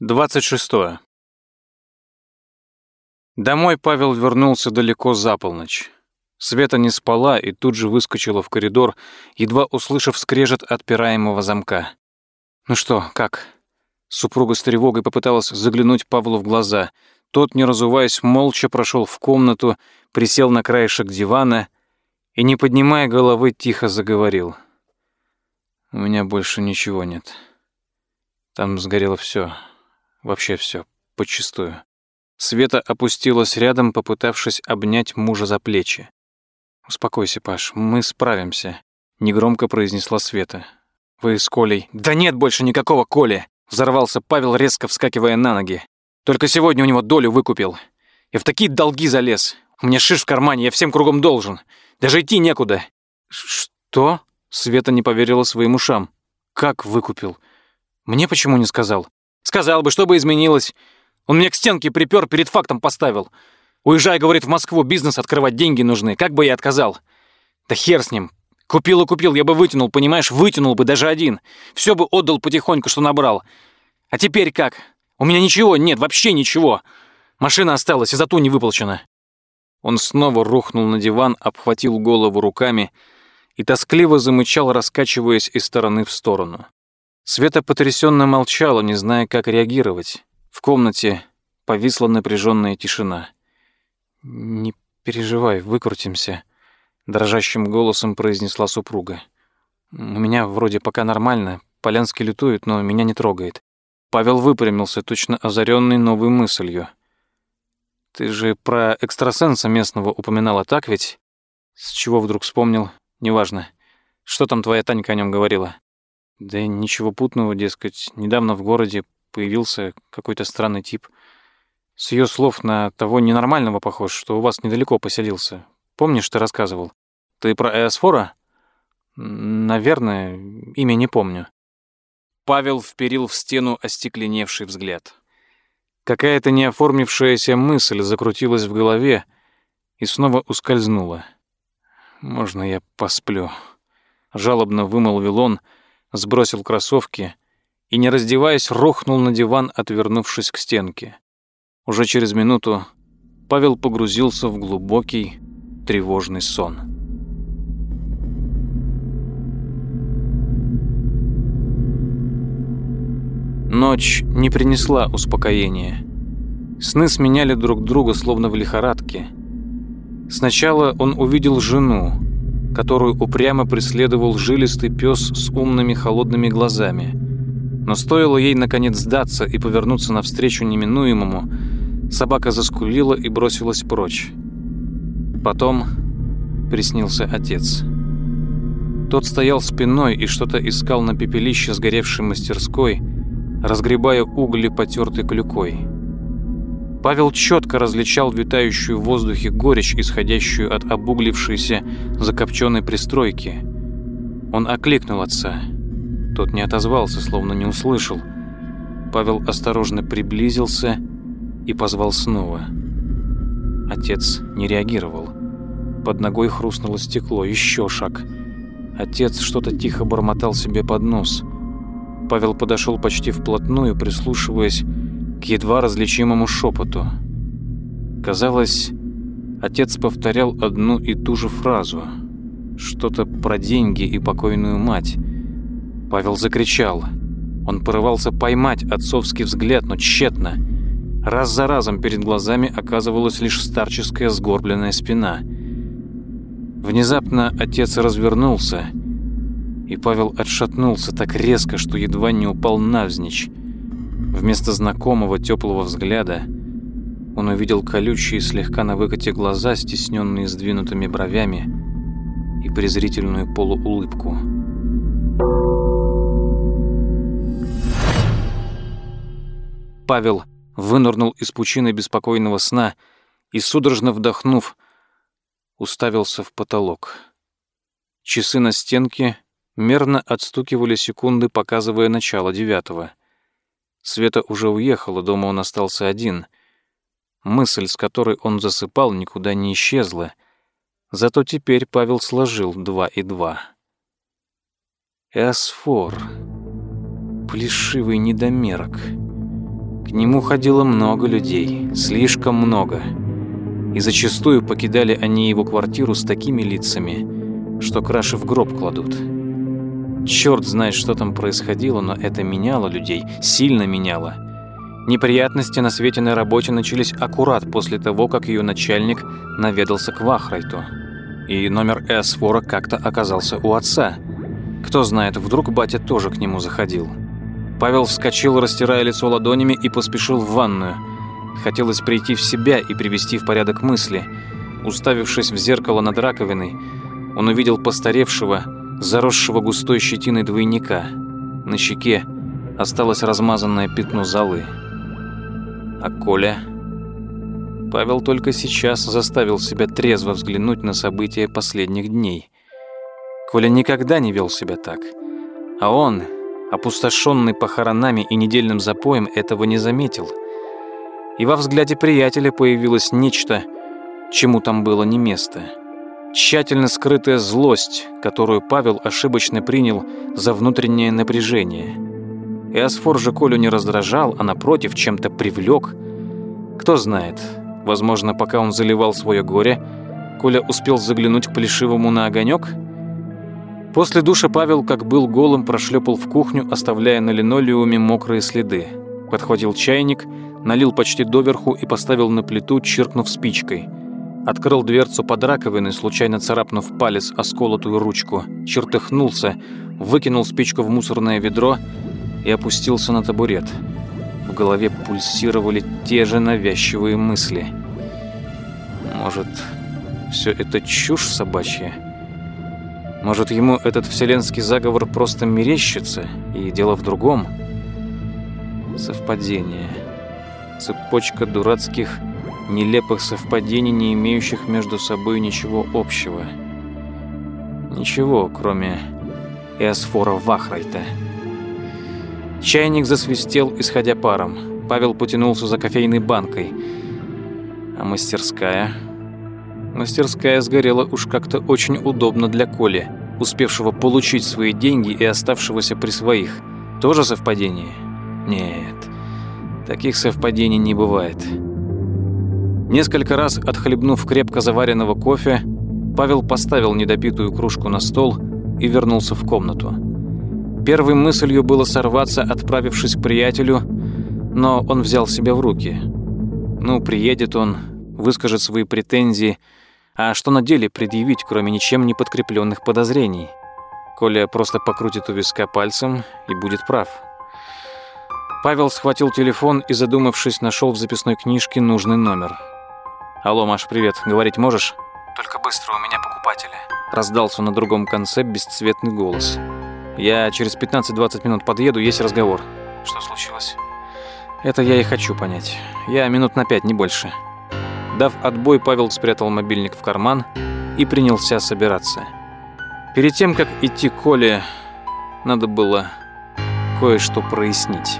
26. Домой Павел вернулся далеко за полночь. Света не спала и тут же выскочила в коридор, едва услышав скрежет отпираемого замка. «Ну что, как?» Супруга с тревогой попыталась заглянуть Павлу в глаза. Тот, не разуваясь, молча прошел в комнату, присел на краешек дивана и, не поднимая головы, тихо заговорил. «У меня больше ничего нет. Там сгорело все. Вообще все, подчистую. Света опустилась рядом, попытавшись обнять мужа за плечи. «Успокойся, Паш, мы справимся», — негромко произнесла Света. «Вы с Колей...» «Да нет больше никакого Коли!» — взорвался Павел, резко вскакивая на ноги. «Только сегодня у него долю выкупил. Я в такие долги залез. У меня шиш в кармане, я всем кругом должен. Даже идти некуда». «Что?» — Света не поверила своим ушам. «Как выкупил? Мне почему не сказал?» Сказал бы, что бы изменилось. Он меня к стенке припер, перед фактом поставил. Уезжай, говорит, в Москву, бизнес открывать, деньги нужны. Как бы я отказал? Да хер с ним. Купил и купил, я бы вытянул, понимаешь, вытянул бы даже один. Все бы отдал потихоньку, что набрал. А теперь как? У меня ничего нет, вообще ничего. Машина осталась, и за ту не выплачена. Он снова рухнул на диван, обхватил голову руками и тоскливо замычал, раскачиваясь из стороны в сторону. Света потрясенно молчала, не зная, как реагировать. В комнате повисла напряженная тишина. «Не переживай, выкрутимся», — дрожащим голосом произнесла супруга. «У меня вроде пока нормально, Полянский лютует, но меня не трогает». Павел выпрямился, точно озаренный новой мыслью. «Ты же про экстрасенса местного упоминала, так ведь? С чего вдруг вспомнил? Неважно. Что там твоя Танька о нем говорила?» Да ничего путного, дескать, недавно в городе появился какой-то странный тип. С ее слов на того ненормального похож, что у вас недалеко поселился. Помнишь, ты рассказывал? Ты про Эосфора? Наверное, имя не помню. Павел вперил в стену остекленевший взгляд. Какая-то неоформившаяся мысль закрутилась в голове и снова ускользнула. «Можно я посплю?» Жалобно вымолвил он, — сбросил кроссовки и, не раздеваясь, рухнул на диван, отвернувшись к стенке. Уже через минуту Павел погрузился в глубокий, тревожный сон. Ночь не принесла успокоения. Сны сменяли друг друга, словно в лихорадке. Сначала он увидел жену, которую упрямо преследовал жилистый пес с умными холодными глазами. Но стоило ей, наконец, сдаться и повернуться навстречу неминуемому, собака заскулила и бросилась прочь. Потом приснился отец. Тот стоял спиной и что-то искал на пепелище сгоревшей мастерской, разгребая угли потертой клюкой. Павел четко различал витающую в воздухе горечь, исходящую от обуглившейся закопченной пристройки. Он окликнул отца. Тот не отозвался, словно не услышал. Павел осторожно приблизился и позвал снова. Отец не реагировал. Под ногой хрустнуло стекло, еще шаг. Отец что-то тихо бормотал себе под нос. Павел подошел почти вплотную, прислушиваясь к едва различимому шепоту. Казалось, отец повторял одну и ту же фразу. Что-то про деньги и покойную мать. Павел закричал. Он порывался поймать отцовский взгляд, но тщетно. Раз за разом перед глазами оказывалась лишь старческая сгорбленная спина. Внезапно отец развернулся, и Павел отшатнулся так резко, что едва не упал навзничь. Вместо знакомого теплого взгляда он увидел колючие, слегка на выкате глаза, стесненные сдвинутыми бровями, и презрительную полуулыбку. Павел вынырнул из пучины беспокойного сна и, судорожно вдохнув, уставился в потолок. Часы на стенке мерно отстукивали секунды, показывая начало девятого. Света уже уехала, дома он остался один. Мысль, с которой он засыпал, никуда не исчезла. Зато теперь Павел сложил два и два. Эосфор. Плешивый недомерок. К нему ходило много людей, слишком много. И зачастую покидали они его квартиру с такими лицами, что краши в гроб кладут. Черт знает, что там происходило, но это меняло людей, сильно меняло. Неприятности на свете на работе начались аккурат после того, как ее начальник наведался к Вахрайту. И номер Эсфора как-то оказался у отца. Кто знает, вдруг батя тоже к нему заходил. Павел вскочил, растирая лицо ладонями, и поспешил в ванную. Хотелось прийти в себя и привести в порядок мысли. Уставившись в зеркало над раковиной, он увидел постаревшего, заросшего густой щетиной двойника. На щеке осталось размазанное пятно золы. А Коля... Павел только сейчас заставил себя трезво взглянуть на события последних дней. Коля никогда не вел себя так. А он, опустошенный похоронами и недельным запоем, этого не заметил. И во взгляде приятеля появилось нечто, чему там было не место. Тщательно скрытая злость, которую Павел ошибочно принял за внутреннее напряжение. Эосфор же Колю не раздражал, а напротив чем-то привлек. Кто знает, возможно, пока он заливал свое горе, Коля успел заглянуть к Плешивому на огонек — После душа Павел, как был голым, прошлепал в кухню, оставляя на линолеуме мокрые следы. Подхватил чайник, налил почти доверху и поставил на плиту, чиркнув спичкой. Открыл дверцу под раковиной, случайно царапнув палец о сколотую ручку, чертыхнулся, выкинул спичку в мусорное ведро и опустился на табурет. В голове пульсировали те же навязчивые мысли. Может, все это чушь собачья? Может, ему этот вселенский заговор просто мерещится, и дело в другом? Совпадение. Цепочка дурацких, нелепых совпадений, не имеющих между собой ничего общего. Ничего, кроме Эосфора Вахрайта. Чайник засвистел, исходя паром. Павел потянулся за кофейной банкой. А мастерская... Мастерская сгорела уж как-то очень удобно для Коли, успевшего получить свои деньги и оставшегося при своих. Тоже совпадение? Нет, таких совпадений не бывает. Несколько раз отхлебнув крепко заваренного кофе, Павел поставил недопитую кружку на стол и вернулся в комнату. Первой мыслью было сорваться, отправившись к приятелю, но он взял себя в руки. Ну, приедет он, выскажет свои претензии – а что на деле предъявить, кроме ничем не подкрепленных подозрений? Коля просто покрутит у виска пальцем и будет прав. Павел схватил телефон и, задумавшись, нашел в записной книжке нужный номер. «Алло, Маш, привет. Говорить можешь?» «Только быстро, у меня покупатели». Раздался на другом конце бесцветный голос. «Я через 15-20 минут подъеду, есть разговор». «Что случилось?» «Это я и хочу понять. Я минут на пять, не больше». Дав отбой, Павел спрятал мобильник в карман и принялся собираться. Перед тем, как идти к Коле, надо было кое-что прояснить.